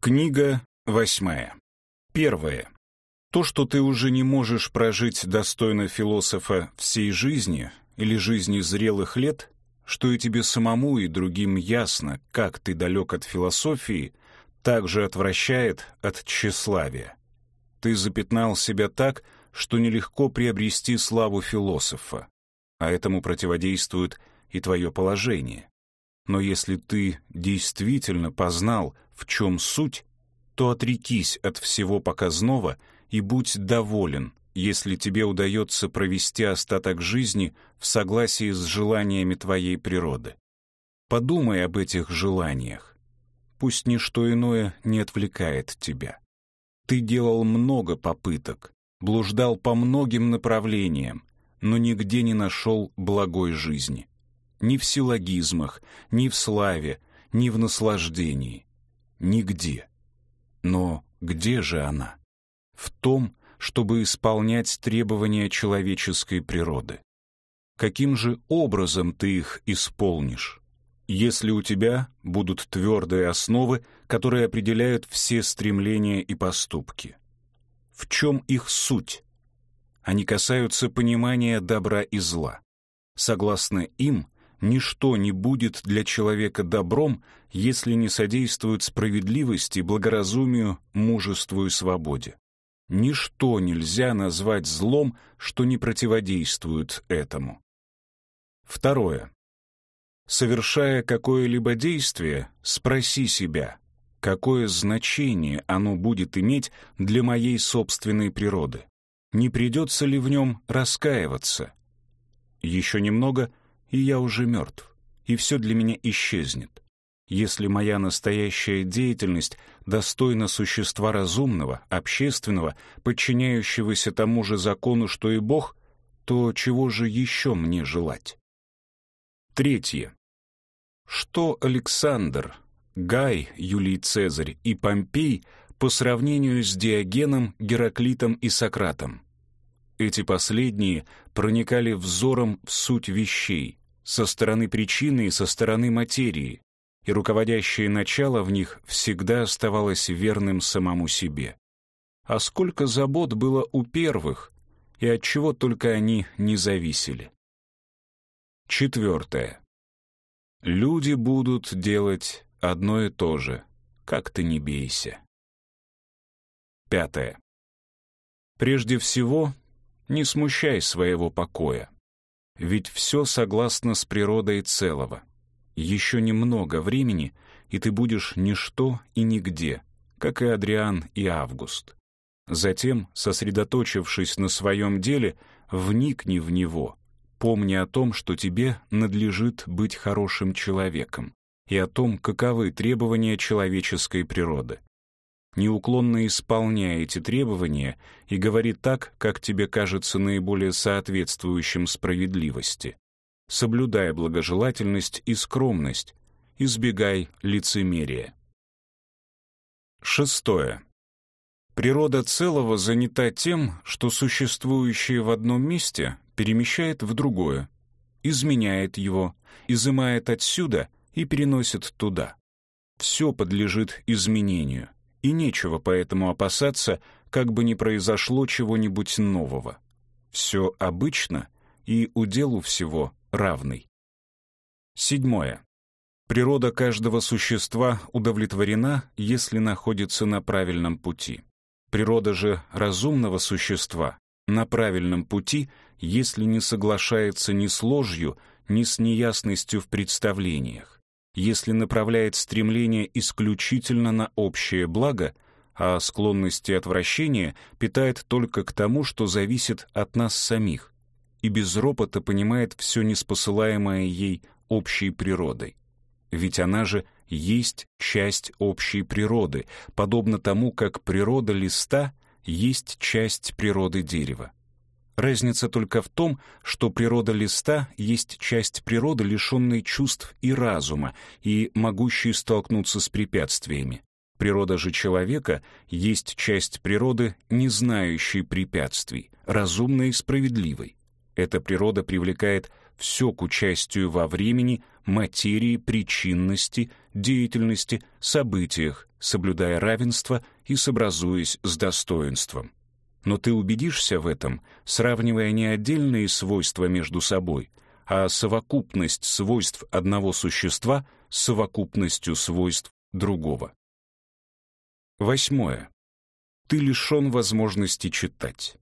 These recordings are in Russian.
Книга восьмая. Первое. То, что ты уже не можешь прожить достойно философа всей жизни или жизни зрелых лет, что и тебе самому и другим ясно, как ты далек от философии, также отвращает от тщеславия. Ты запятнал себя так, что нелегко приобрести славу философа, а этому противодействует и твое положение. Но если ты действительно познал, в чем суть, то отрекись от всего показного и будь доволен, если тебе удается провести остаток жизни в согласии с желаниями твоей природы. Подумай об этих желаниях. Пусть ничто иное не отвлекает тебя. Ты делал много попыток, блуждал по многим направлениям, но нигде не нашел благой жизни. Ни в силлогизмах, ни в славе, ни в наслаждении. Нигде. Но где же она? В том, чтобы исполнять требования человеческой природы. Каким же образом ты их исполнишь? Если у тебя будут твердые основы, которые определяют все стремления и поступки. В чем их суть? Они касаются понимания добра и зла. Согласно им, ничто не будет для человека добром, если не содействует справедливости, благоразумию, мужеству и свободе. Ничто нельзя назвать злом, что не противодействует этому. Второе. Совершая какое-либо действие, спроси себя, какое значение оно будет иметь для моей собственной природы. Не придется ли в нем раскаиваться? Еще немного, и я уже мертв, и все для меня исчезнет. Если моя настоящая деятельность достойна существа разумного, общественного, подчиняющегося тому же закону, что и Бог, то чего же еще мне желать? Третье. Что Александр, Гай, Юлий Цезарь и Помпей по сравнению с Диогеном, Гераклитом и Сократом? Эти последние проникали взором в суть вещей, со стороны причины и со стороны материи, и руководящее начало в них всегда оставалось верным самому себе. А сколько забот было у первых, и от чего только они не зависели. Четвертое. Люди будут делать одно и то же, как ты не бейся. Пятое. Прежде всего, не смущай своего покоя. Ведь все согласно с природой целого. Еще немного времени, и ты будешь ничто и нигде, как и Адриан и Август. Затем, сосредоточившись на своем деле, вникни в него, помни о том, что тебе надлежит быть хорошим человеком, и о том, каковы требования человеческой природы. Неуклонно исполняй эти требования и говори так, как тебе кажется наиболее соответствующим справедливости. Соблюдай благожелательность и скромность, избегай лицемерия. Шестое. Природа целого занята тем, что существующее в одном месте перемещает в другое, изменяет его, изымает отсюда и переносит туда. Все подлежит изменению, и нечего поэтому опасаться, как бы ни произошло чего-нибудь нового. Все обычно, и уделу всего равный. Седьмое. Природа каждого существа удовлетворена, если находится на правильном пути. Природа же разумного существа на правильном пути, если не соглашается ни с ложью, ни с неясностью в представлениях, если направляет стремление исключительно на общее благо, а склонности отвращения питает только к тому, что зависит от нас самих, и без ропота понимает все неспосылаемое ей общей природой. Ведь она же есть часть общей природы, подобно тому, как природа листа есть часть природы дерева. Разница только в том, что природа листа есть часть природы, лишенной чувств и разума, и могущей столкнуться с препятствиями. Природа же человека есть часть природы, не знающей препятствий, разумной и справедливой. Эта природа привлекает все к участию во времени, материи, причинности, деятельности, событиях, соблюдая равенство и сообразуясь с достоинством. Но ты убедишься в этом, сравнивая не отдельные свойства между собой, а совокупность свойств одного существа с совокупностью свойств другого. Восьмое. Ты лишен возможности читать,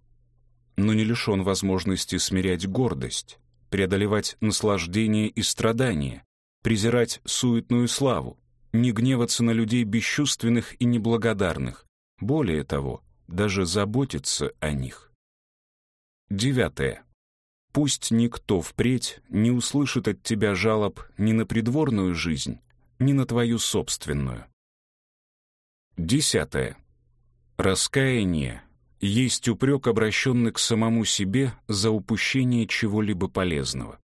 но не лишен возможности смирять гордость, преодолевать наслаждение и страдания, презирать суетную славу, не гневаться на людей бесчувственных и неблагодарных, более того, даже заботиться о них. Девятое. Пусть никто впредь не услышит от тебя жалоб ни на придворную жизнь, ни на твою собственную. Десятое. Раскаяние есть упрек, обращенный к самому себе за упущение чего-либо полезного.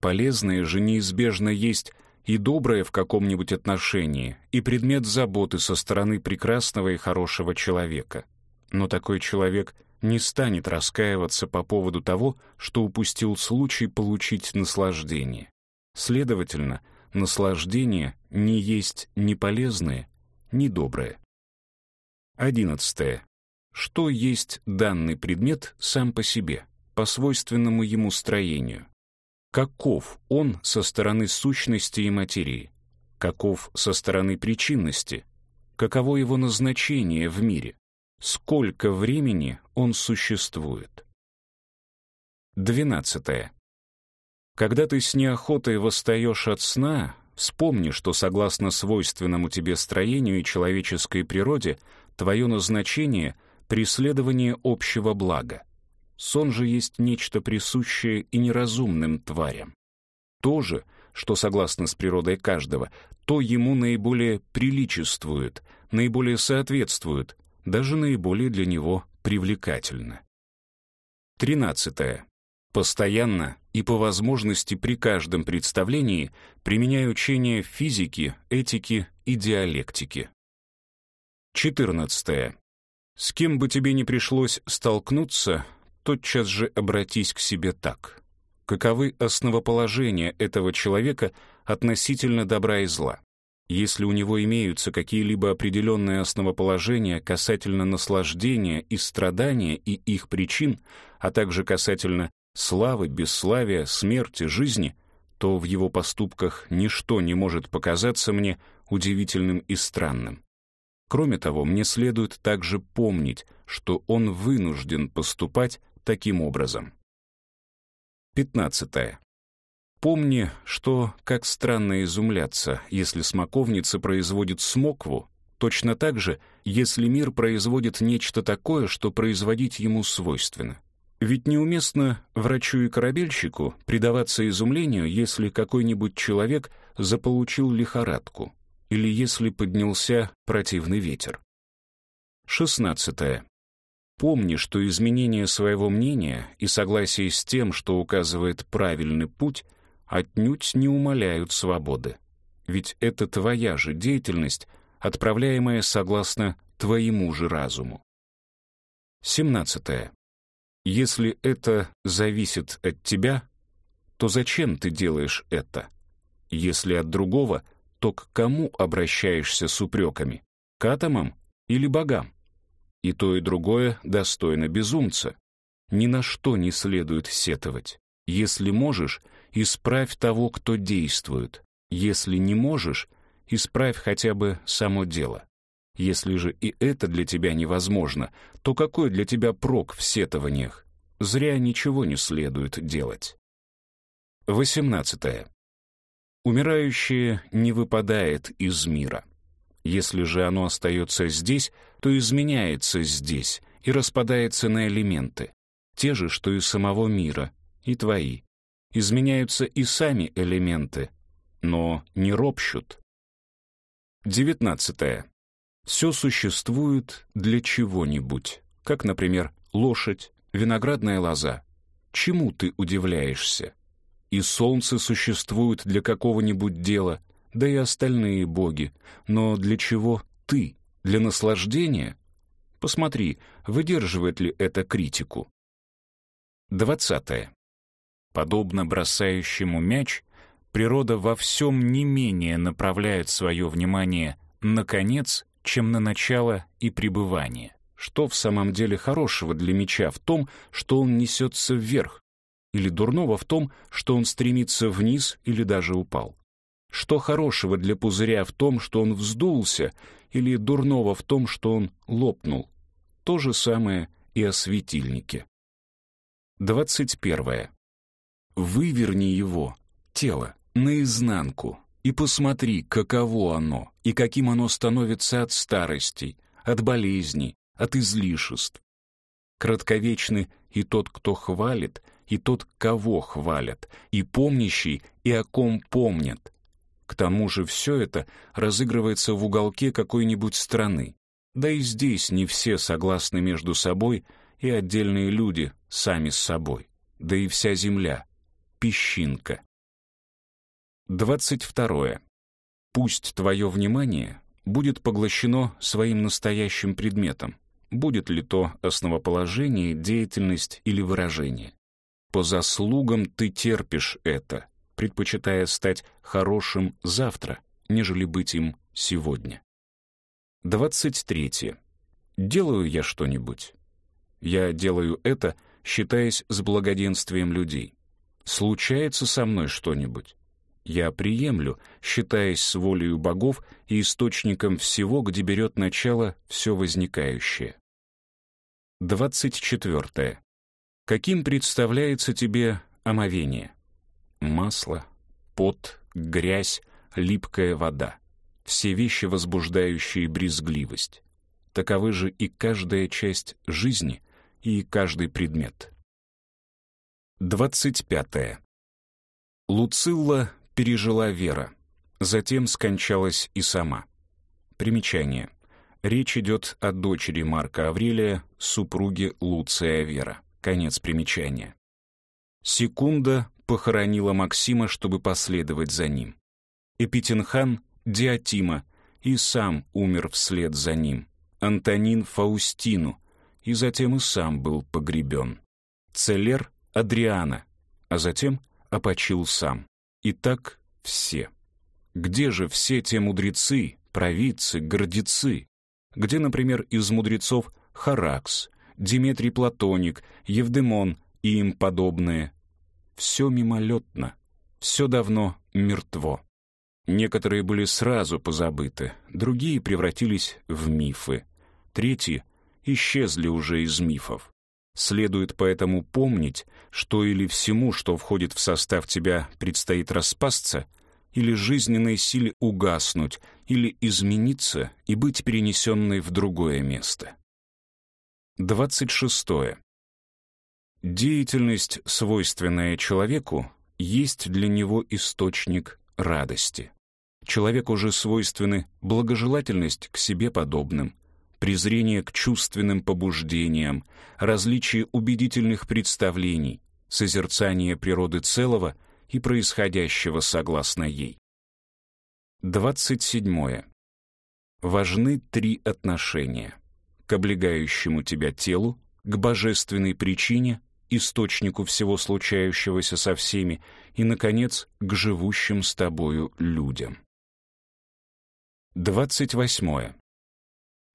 Полезное же неизбежно есть и доброе в каком-нибудь отношении, и предмет заботы со стороны прекрасного и хорошего человека. Но такой человек не станет раскаиваться по поводу того, что упустил случай получить наслаждение. Следовательно, наслаждение не есть ни полезное, ни доброе. Одиннадцатое. Что есть данный предмет сам по себе, по свойственному ему строению? Каков он со стороны сущности и материи? Каков со стороны причинности? Каково его назначение в мире? Сколько времени он существует? Двенадцатое. Когда ты с неохотой восстаешь от сна, вспомни, что согласно свойственному тебе строению и человеческой природе, твое назначение — преследование общего блага. Сон же есть нечто присущее и неразумным тварям. То же, что согласно с природой каждого, то ему наиболее приличествует, наиболее соответствует, даже наиболее для него привлекательно. Тринадцатое. Постоянно и по возможности при каждом представлении применяя учения физики, этики и диалектики. Четырнадцатое. С кем бы тебе ни пришлось столкнуться, тотчас же обратись к себе так. Каковы основоположения этого человека относительно добра и зла? Если у него имеются какие-либо определенные основоположения касательно наслаждения и страдания и их причин, а также касательно славы, бесславия, смерти, жизни, то в его поступках ничто не может показаться мне удивительным и странным. Кроме того, мне следует также помнить, что он вынужден поступать таким образом. 15. Помни, что, как странно изумляться, если смоковница производит смокву, точно так же, если мир производит нечто такое, что производить ему свойственно. Ведь неуместно врачу и корабельщику предаваться изумлению, если какой-нибудь человек заполучил лихорадку, или если поднялся противный ветер. 16. Помни, что изменение своего мнения и согласие с тем, что указывает правильный путь, отнюдь не умаляют свободы. Ведь это твоя же деятельность, отправляемая согласно твоему же разуму. 17. Если это зависит от тебя, то зачем ты делаешь это? Если от другого, то к кому обращаешься с упреками? К атомам или богам? И то, и другое достойно безумца. Ни на что не следует сетовать. Если можешь, исправь того, кто действует. Если не можешь, исправь хотя бы само дело. Если же и это для тебя невозможно, то какой для тебя прок в сетованиях? Зря ничего не следует делать. 18. Умирающее не выпадает из мира. Если же оно остается здесь, то изменяется здесь и распадается на элементы, те же, что и самого мира, и твои. Изменяются и сами элементы, но не ропщут. Девятнадцатое. Все существует для чего-нибудь, как, например, лошадь, виноградная лоза. Чему ты удивляешься? И солнце существует для какого-нибудь дела, да и остальные боги. Но для чего ты? Для наслаждения? Посмотри, выдерживает ли это критику. Двадцатое. Подобно бросающему мяч, природа во всем не менее направляет свое внимание на конец, чем на начало и пребывание. Что в самом деле хорошего для мяча в том, что он несется вверх, или дурного в том, что он стремится вниз или даже упал? Что хорошего для пузыря в том, что он вздулся, или дурного в том, что он лопнул? То же самое и о светильнике. 21. Выверни его, тело, наизнанку, и посмотри, каково оно, и каким оно становится от старости, от болезней, от излишеств. Кратковечны и тот, кто хвалит, и тот, кого хвалят, и помнящий, и о ком помнят. К тому же все это разыгрывается в уголке какой-нибудь страны. Да и здесь не все согласны между собой, и отдельные люди сами с собой. Да и вся земля — песчинка. 22. Пусть твое внимание будет поглощено своим настоящим предметом, будет ли то основоположение, деятельность или выражение. По заслугам ты терпишь это, предпочитая стать хорошим завтра, нежели быть им сегодня. 23. Делаю я что-нибудь? Я делаю это, считаясь с благоденствием людей. Случается со мной что-нибудь? Я приемлю, считаясь с волею богов и источником всего, где берет начало все возникающее. 24. Каким представляется тебе омовение? Масло, пот, грязь, липкая вода. Все вещи, возбуждающие брезгливость. Таковы же и каждая часть жизни, и каждый предмет. 25. Луцилла пережила Вера. Затем скончалась и сама. Примечание. Речь идет о дочери Марка Аврелия, супруге Луция Вера. Конец примечания. Секунда похоронила Максима, чтобы последовать за ним. Эпитенхан — Диатима, и сам умер вслед за ним. Антонин — Фаустину, и затем и сам был погребен. Целер — Адриана, а затем опочил сам. И так все. Где же все те мудрецы, провидцы, гордецы? Где, например, из мудрецов Харакс, Диметрий Платоник, Евдемон и им подобные. Все мимолетно, все давно мертво. Некоторые были сразу позабыты, другие превратились в мифы. Третьи исчезли уже из мифов. Следует поэтому помнить, что или всему, что входит в состав тебя, предстоит распасться, или жизненной силе угаснуть, или измениться и быть перенесенной в другое место. 26. Деятельность, свойственная человеку, есть для него источник радости. Человеку же свойственны благожелательность к себе подобным, презрение к чувственным побуждениям, различие убедительных представлений, созерцание природы целого и происходящего согласно ей. 27. Важны три отношения к облегающему тебя телу, к божественной причине, источнику всего случающегося со всеми и, наконец, к живущим с тобою людям. 28.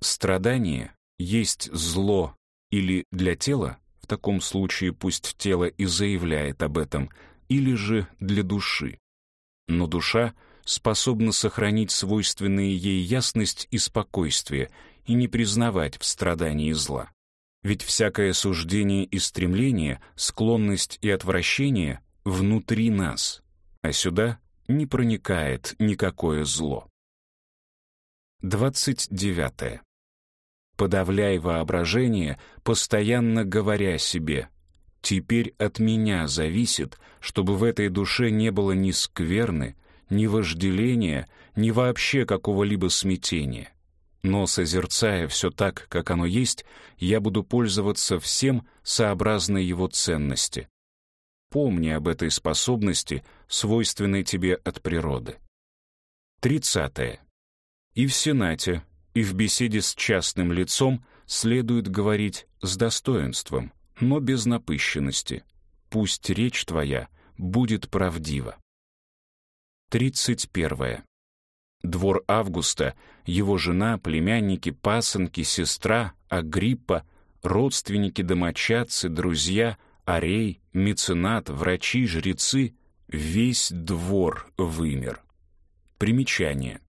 Страдание есть зло или для тела, в таком случае пусть тело и заявляет об этом, или же для души. Но душа способна сохранить свойственные ей ясность и спокойствие и не признавать в страдании зла. Ведь всякое суждение и стремление, склонность и отвращение внутри нас, а сюда не проникает никакое зло. 29. Подавляй воображение, постоянно говоря себе «Теперь от меня зависит, чтобы в этой душе не было ни скверны, ни вожделения, ни вообще какого-либо смятения. Но, созерцая все так, как оно есть, я буду пользоваться всем сообразно его ценности. Помни об этой способности, свойственной тебе от природы. Тридцатое. И в Сенате, и в беседе с частным лицом следует говорить с достоинством, но без напыщенности. пусть речь твоя будет правдива. 31. Двор Августа, его жена, племянники, пасынки, сестра, Агриппа, родственники, домочадцы, друзья, арей, меценат, врачи, жрецы — весь двор вымер. Примечание.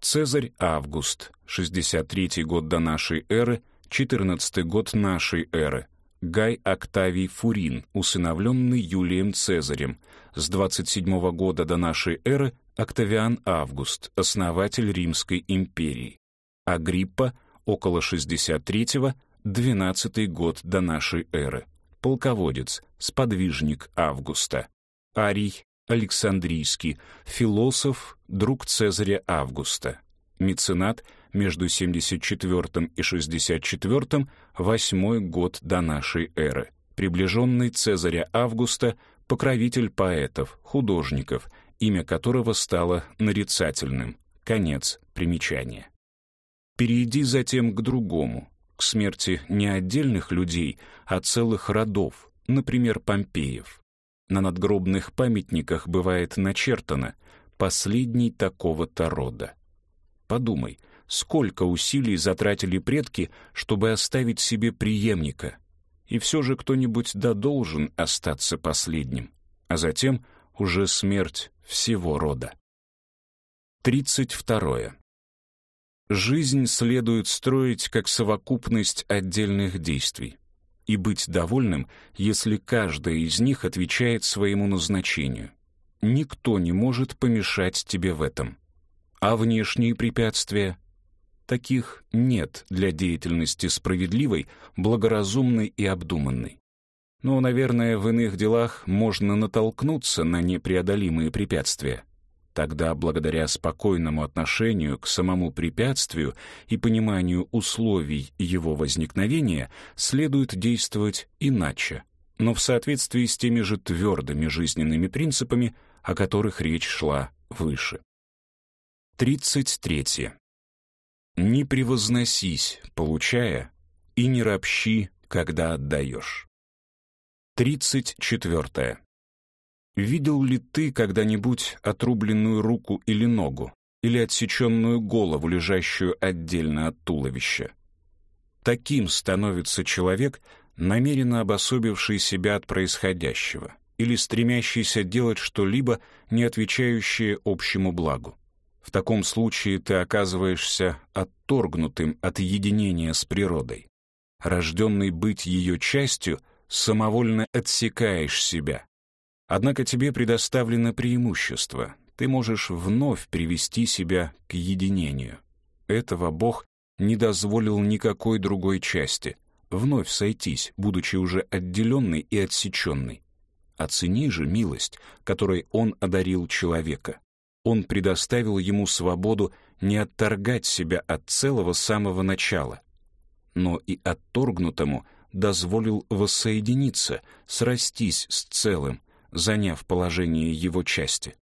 Цезарь Август, 63 год до нашей эры, 14 год нашей эры. Гай Октавий Фурин, усыновленный Юлием Цезарем. С 27 года до нашей эры Октавиан Август, основатель Римской империи. Агриппа, около 63-го, 12 год до нашей эры. Полководец, сподвижник Августа. Арий Александрийский, философ, друг Цезаря Августа. Меценат между 74 и 64 восьмой год до нашей эры. Приближенный Цезаря Августа, покровитель поэтов, художников, имя которого стало нарицательным. Конец примечания. Перейди затем к другому, к смерти не отдельных людей, а целых родов, например, Помпеев. На надгробных памятниках бывает начертано «последний такого-то рода». Подумай, сколько усилий затратили предки, чтобы оставить себе преемника. И все же кто-нибудь да должен остаться последним, а затем уже смерть всего рода. 32. Жизнь следует строить как совокупность отдельных действий и быть довольным, если каждая из них отвечает своему назначению. Никто не может помешать тебе в этом. А внешние препятствия? Таких нет для деятельности справедливой, благоразумной и обдуманной. Но, наверное, в иных делах можно натолкнуться на непреодолимые препятствия. Тогда, благодаря спокойному отношению к самому препятствию и пониманию условий его возникновения, следует действовать иначе, но в соответствии с теми же твердыми жизненными принципами, о которых речь шла выше. 33. Не превозносись, получая, и не ропщи, когда отдаешь. 34. Видел ли ты когда-нибудь отрубленную руку или ногу, или отсеченную голову, лежащую отдельно от туловища? Таким становится человек, намеренно обособивший себя от происходящего или стремящийся делать что-либо, не отвечающее общему благу. В таком случае ты оказываешься отторгнутым от единения с природой. Рожденный быть ее частью, самовольно отсекаешь себя, Однако тебе предоставлено преимущество. Ты можешь вновь привести себя к единению. Этого Бог не дозволил никакой другой части. Вновь сойтись, будучи уже отделенной и отсеченной. Оцени же милость, которой Он одарил человека. Он предоставил ему свободу не отторгать себя от целого самого начала, но и отторгнутому дозволил воссоединиться, срастись с целым, заняв положение его части.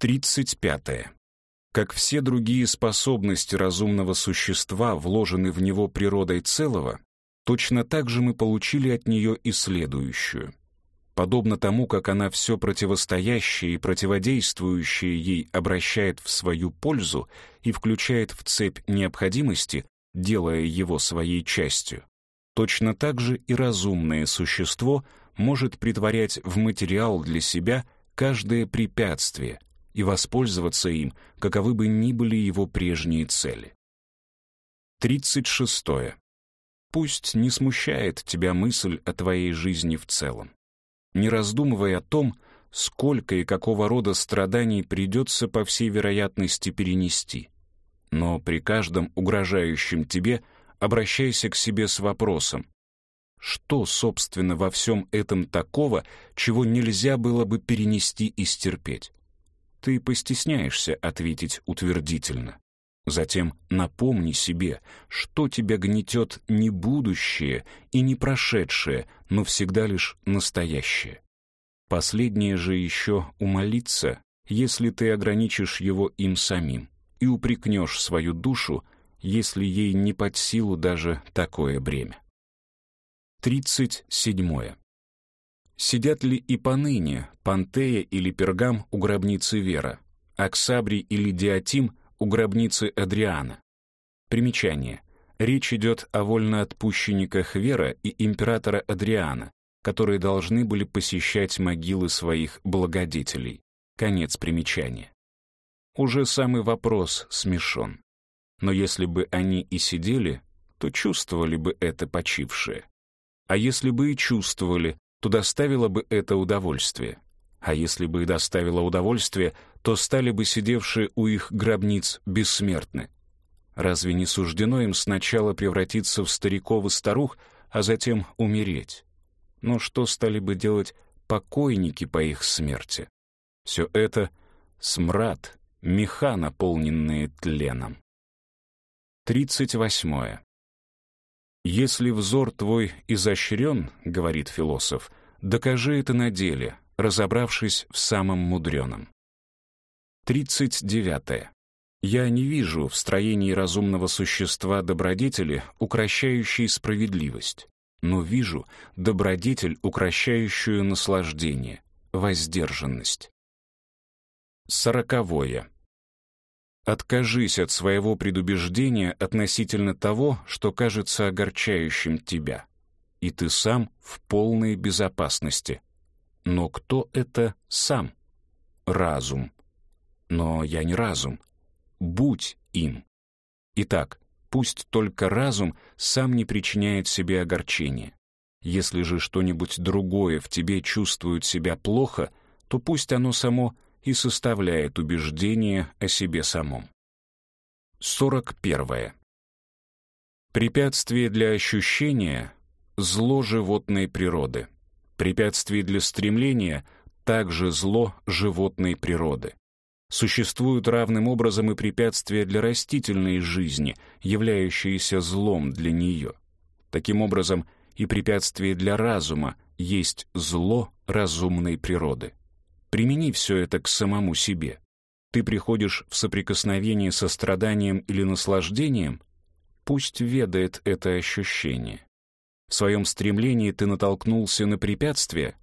35. Как все другие способности разумного существа вложены в него природой целого, точно так же мы получили от нее и следующую. Подобно тому, как она все противостоящее и противодействующее ей обращает в свою пользу и включает в цепь необходимости, делая его своей частью, точно так же и разумное существо может притворять в материал для себя каждое препятствие и воспользоваться им, каковы бы ни были его прежние цели. 36. Пусть не смущает тебя мысль о твоей жизни в целом. Не раздумывай о том, сколько и какого рода страданий придется по всей вероятности перенести. Но при каждом угрожающем тебе обращайся к себе с вопросом, что, собственно, во всем этом такого, чего нельзя было бы перенести и стерпеть? Ты постесняешься ответить утвердительно. Затем напомни себе, что тебя гнетет не будущее и не прошедшее, но всегда лишь настоящее. Последнее же еще умолиться, если ты ограничишь его им самим, и упрекнешь свою душу, если ей не под силу даже такое бремя. 37. Сидят ли и поныне Пантея или Пергам у гробницы Вера, Аксабрий или Диатим у гробницы Адриана? Примечание. Речь идет о вольноотпущенниках Вера и императора Адриана, которые должны были посещать могилы своих благодетелей. Конец примечания. Уже самый вопрос смешон. Но если бы они и сидели, то чувствовали бы это почившее. А если бы и чувствовали, то доставило бы это удовольствие. А если бы и доставило удовольствие, то стали бы сидевшие у их гробниц бессмертны. Разве не суждено им сначала превратиться в стариков и старух, а затем умереть? Но что стали бы делать покойники по их смерти? Все это — смрад, меха, наполненные тленом. Тридцать восьмое. «Если взор твой изощрен, — говорит философ, — докажи это на деле, разобравшись в самом мудреном». Тридцать девятое. Я не вижу в строении разумного существа добродетели, укращающей справедливость, но вижу добродетель, укращающую наслаждение, воздержанность. Сороковое. Откажись от своего предубеждения относительно того, что кажется огорчающим тебя, и ты сам в полной безопасности. Но кто это сам? Разум. Но я не разум будь им. Итак, пусть только разум сам не причиняет себе огорчения. Если же что-нибудь другое в тебе чувствует себя плохо, то пусть оно само и составляет убеждение о себе самом. 41. Препятствие для ощущения — зло животной природы. Препятствие для стремления — также зло животной природы. Существуют равным образом и препятствия для растительной жизни, являющиеся злом для нее. Таким образом, и препятствие для разума есть зло разумной природы. Примени все это к самому себе. Ты приходишь в соприкосновение со страданием или наслаждением, пусть ведает это ощущение. В своем стремлении ты натолкнулся на препятствие.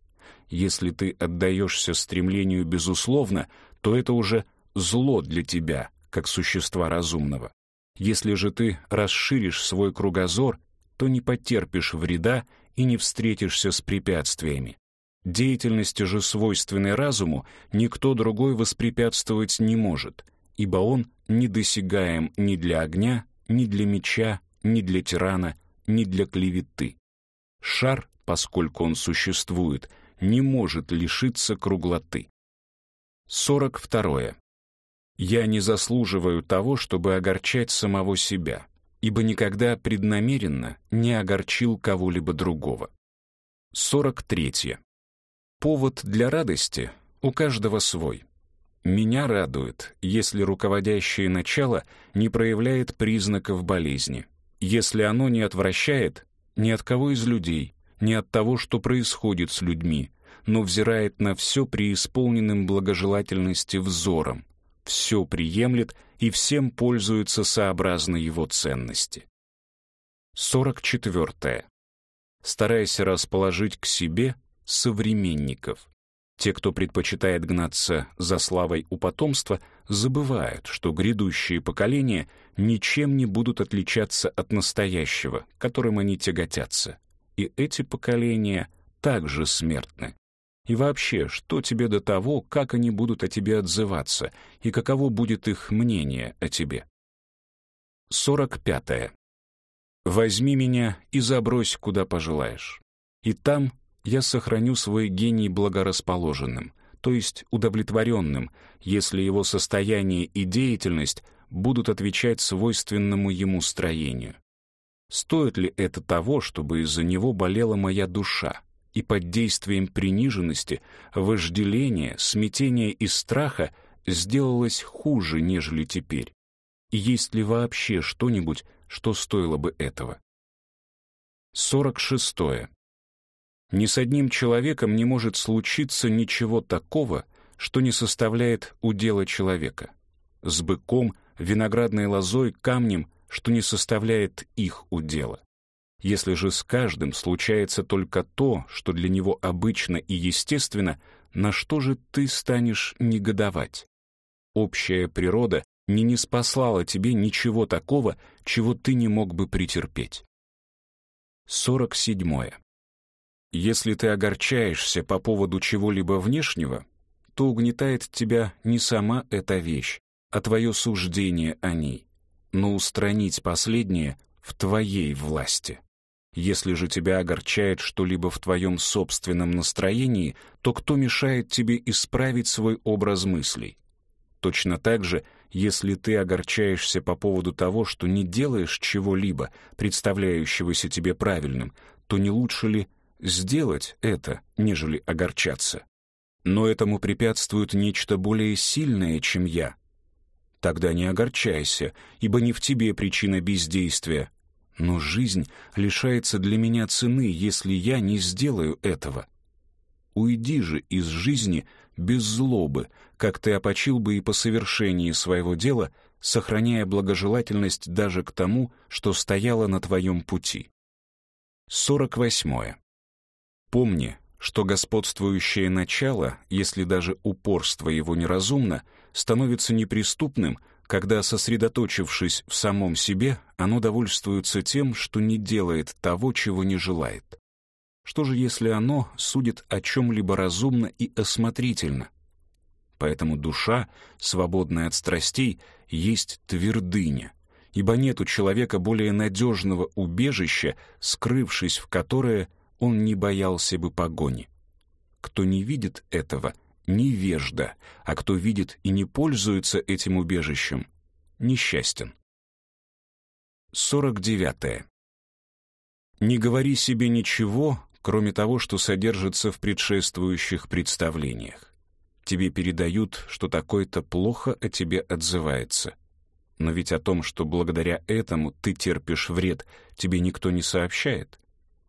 Если ты отдаешься стремлению безусловно, то это уже зло для тебя, как существа разумного. Если же ты расширишь свой кругозор, то не потерпишь вреда и не встретишься с препятствиями. Деятельности же, свойственной разуму, никто другой воспрепятствовать не может, ибо он недосягаем ни для огня, ни для меча, ни для тирана, ни для клеветы. Шар, поскольку он существует, не может лишиться круглоты. 42. Я не заслуживаю того, чтобы огорчать самого себя, ибо никогда преднамеренно не огорчил кого-либо другого. 43. Повод для радости у каждого свой. Меня радует, если руководящее начало не проявляет признаков болезни, если оно не отвращает ни от кого из людей, ни от того, что происходит с людьми, но взирает на все преисполненным благожелательности взором, все приемлет и всем пользуется сообразно его ценности. 44. Старайся расположить к себе современников. Те, кто предпочитает гнаться за славой у потомства, забывают, что грядущие поколения ничем не будут отличаться от настоящего, которым они тяготятся. И эти поколения также смертны. И вообще, что тебе до того, как они будут о тебе отзываться, и каково будет их мнение о тебе? 45. -е. Возьми меня и забрось, куда пожелаешь. И там я сохраню свой гений благорасположенным, то есть удовлетворенным, если его состояние и деятельность будут отвечать свойственному ему строению. Стоит ли это того, чтобы из-за него болела моя душа, и под действием приниженности, вожделения, смятения и страха сделалось хуже, нежели теперь. И есть ли вообще что-нибудь, что стоило бы этого? 46. Ни с одним человеком не может случиться ничего такого, что не составляет удела человека. С быком, виноградной лозой, камнем, что не составляет их удела. Если же с каждым случается только то, что для него обычно и естественно, на что же ты станешь негодовать? Общая природа не неспослала тебе ничего такого, чего ты не мог бы претерпеть. 47. Если ты огорчаешься по поводу чего-либо внешнего, то угнетает тебя не сама эта вещь, а твое суждение о ней. Но устранить последнее в твоей власти. Если же тебя огорчает что-либо в твоем собственном настроении, то кто мешает тебе исправить свой образ мыслей? Точно так же, если ты огорчаешься по поводу того, что не делаешь чего-либо, представляющегося тебе правильным, то не лучше ли сделать это, нежели огорчаться? Но этому препятствует нечто более сильное, чем я. Тогда не огорчайся, ибо не в тебе причина бездействия. Но жизнь лишается для меня цены, если я не сделаю этого. Уйди же из жизни без злобы, как ты опочил бы и по совершении своего дела, сохраняя благожелательность даже к тому, что стояло на твоем пути. 48. Помни, что господствующее начало, если даже упорство его неразумно, становится неприступным, когда, сосредоточившись в самом себе, оно довольствуется тем, что не делает того, чего не желает. Что же, если оно судит о чем-либо разумно и осмотрительно? Поэтому душа, свободная от страстей, есть твердыня, ибо нет у человека более надежного убежища, скрывшись в которое он не боялся бы погони. Кто не видит этого, невежда, а кто видит и не пользуется этим убежищем, несчастен. 49. Не говори себе ничего, кроме того, что содержится в предшествующих представлениях. Тебе передают, что такой-то плохо о тебе отзывается. Но ведь о том, что благодаря этому ты терпишь вред, тебе никто не сообщает.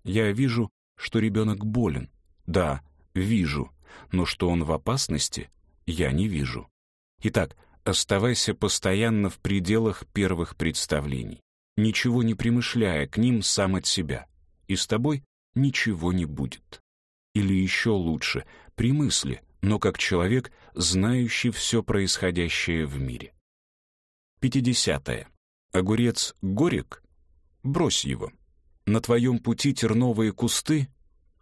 Я вижу, что ребенок болен. Да, вижу, но что он в опасности, я не вижу. Итак, оставайся постоянно в пределах первых представлений, ничего не примышляя к ним сам от себя, и с тобой ничего не будет. Или еще лучше, при мысли, но как человек, знающий все происходящее в мире. 50. -е. Огурец горек? Брось его. На твоем пути терновые кусты?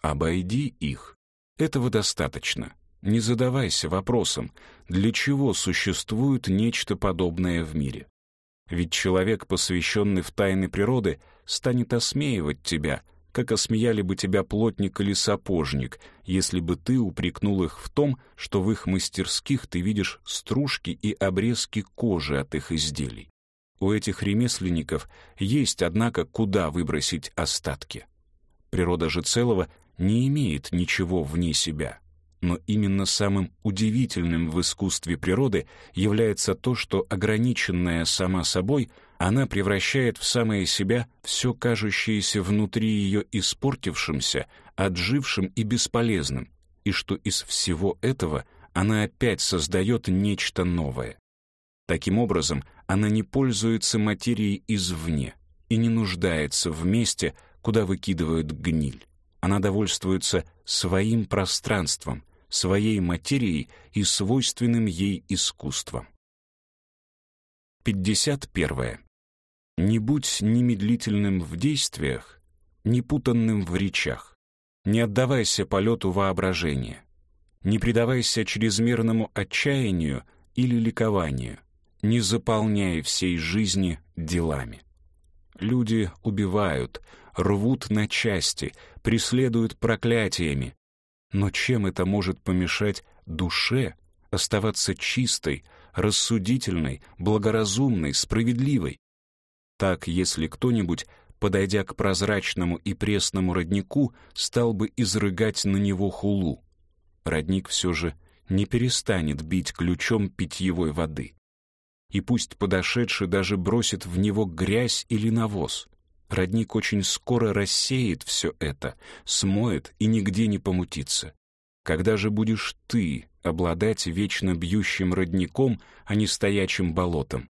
Обойди их. Этого достаточно. Не задавайся вопросом, для чего существует нечто подобное в мире. Ведь человек, посвященный в тайны природы, станет осмеивать тебя — как осмеяли бы тебя плотник или сапожник, если бы ты упрекнул их в том, что в их мастерских ты видишь стружки и обрезки кожи от их изделий. У этих ремесленников есть, однако, куда выбросить остатки. Природа же целого не имеет ничего вне себя. Но именно самым удивительным в искусстве природы является то, что ограниченная сама собой — она превращает в самое себя все кажущееся внутри ее испортившимся, отжившим и бесполезным, и что из всего этого она опять создает нечто новое. Таким образом, она не пользуется материей извне и не нуждается в месте, куда выкидывают гниль. Она довольствуется своим пространством, своей материей и свойственным ей искусством. 51. Не будь немедлительным в действиях, не путанным в речах. Не отдавайся полету воображения. Не предавайся чрезмерному отчаянию или ликованию. Не заполняй всей жизни делами. Люди убивают, рвут на части, преследуют проклятиями. Но чем это может помешать душе оставаться чистой, рассудительной, благоразумной, справедливой? Так, если кто-нибудь, подойдя к прозрачному и пресному роднику, стал бы изрыгать на него хулу, родник все же не перестанет бить ключом питьевой воды. И пусть подошедший даже бросит в него грязь или навоз, родник очень скоро рассеет все это, смоет и нигде не помутится. Когда же будешь ты обладать вечно бьющим родником, а не стоячим болотом?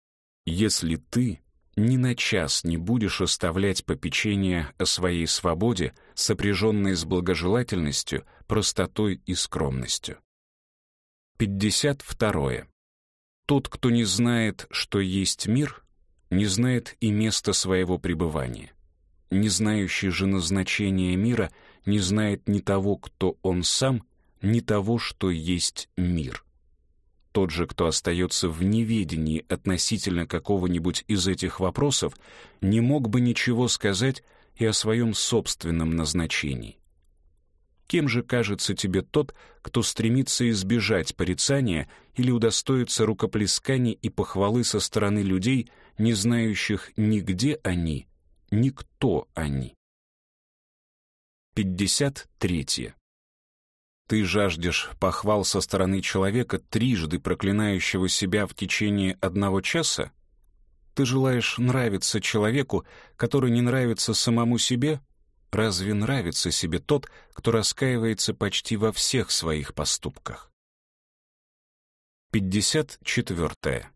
Если ты ни на час не будешь оставлять попечение о своей свободе, сопряженной с благожелательностью, простотой и скромностью. 52. Тот, кто не знает, что есть мир, не знает и места своего пребывания. Не знающий же назначения мира не знает ни того, кто он сам, ни того, что есть мир. Тот же, кто остается в неведении относительно какого-нибудь из этих вопросов, не мог бы ничего сказать и о своем собственном назначении. Кем же кажется тебе тот, кто стремится избежать порицания или удостоиться рукоплесканий и похвалы со стороны людей, не знающих ни где они, ни кто они? 53. Ты жаждешь похвал со стороны человека, трижды проклинающего себя в течение одного часа? Ты желаешь нравиться человеку, который не нравится самому себе? Разве нравится себе тот, кто раскаивается почти во всех своих поступках? 54.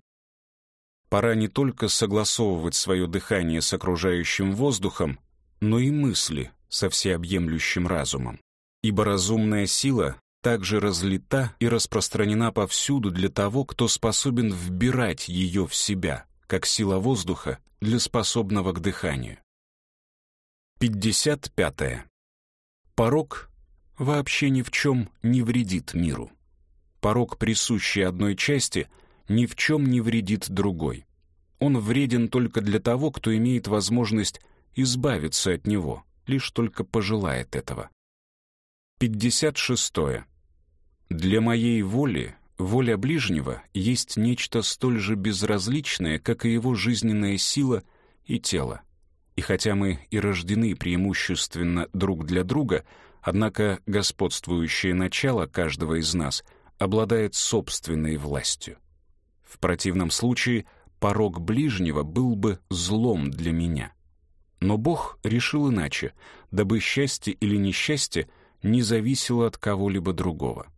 Пора не только согласовывать свое дыхание с окружающим воздухом, но и мысли со всеобъемлющим разумом ибо разумная сила также разлита и распространена повсюду для того, кто способен вбирать ее в себя, как сила воздуха для способного к дыханию. 55. -е. Порог вообще ни в чем не вредит миру. Порог, присущий одной части, ни в чем не вредит другой. Он вреден только для того, кто имеет возможность избавиться от него, лишь только пожелает этого. 56. Для моей воли воля ближнего есть нечто столь же безразличное, как и его жизненная сила и тело. И хотя мы и рождены преимущественно друг для друга, однако господствующее начало каждого из нас обладает собственной властью. В противном случае порог ближнего был бы злом для меня. Но Бог решил иначе, дабы счастье или несчастье — не зависело от кого-либо другого.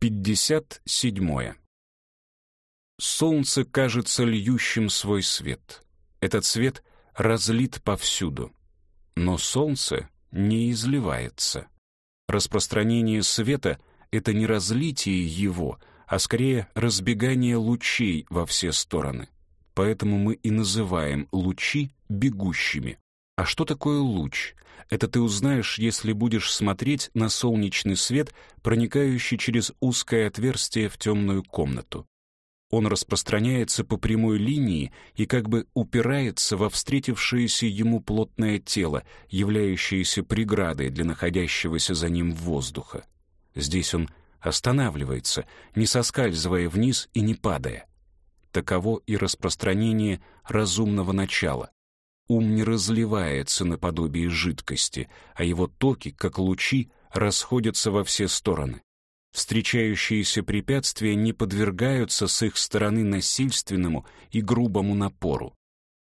57. Солнце кажется льющим свой свет. Этот свет разлит повсюду. Но солнце не изливается. Распространение света — это не разлитие его, а скорее разбегание лучей во все стороны. Поэтому мы и называем лучи бегущими. А что такое луч? Это ты узнаешь, если будешь смотреть на солнечный свет, проникающий через узкое отверстие в темную комнату. Он распространяется по прямой линии и как бы упирается во встретившееся ему плотное тело, являющееся преградой для находящегося за ним воздуха. Здесь он останавливается, не соскальзывая вниз и не падая. Таково и распространение разумного начала, Ум не разливается наподобие жидкости, а его токи, как лучи, расходятся во все стороны. Встречающиеся препятствия не подвергаются с их стороны насильственному и грубому напору.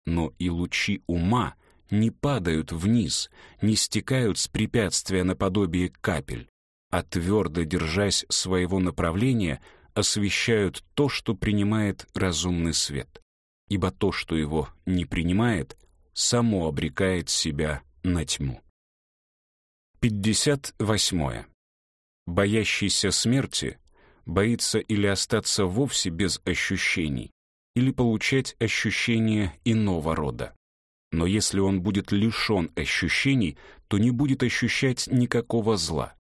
Но и лучи ума не падают вниз, не стекают с препятствия наподобие капель, а твердо держась своего направления, освещают то, что принимает разумный свет. Ибо то, что его не принимает, само обрекает себя на тьму. 58. Боящийся смерти боится или остаться вовсе без ощущений, или получать ощущения иного рода. Но если он будет лишен ощущений, то не будет ощущать никакого зла.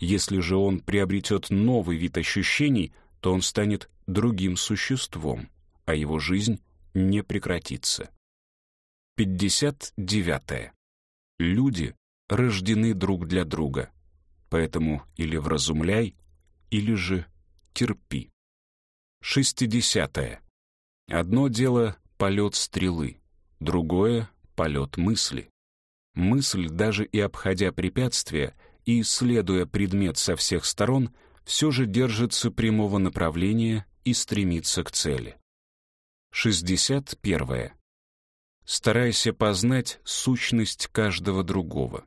Если же он приобретет новый вид ощущений, то он станет другим существом, а его жизнь не прекратится. 59. Люди рождены друг для друга, поэтому или вразумляй, или же терпи. 60. Одно дело — полет стрелы, другое — полет мысли. Мысль, даже и обходя препятствия и исследуя предмет со всех сторон, все же держится прямого направления и стремится к цели. 61. Старайся познать сущность каждого другого,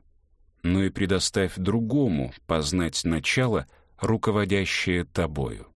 но и предоставь другому познать начало, руководящее тобою.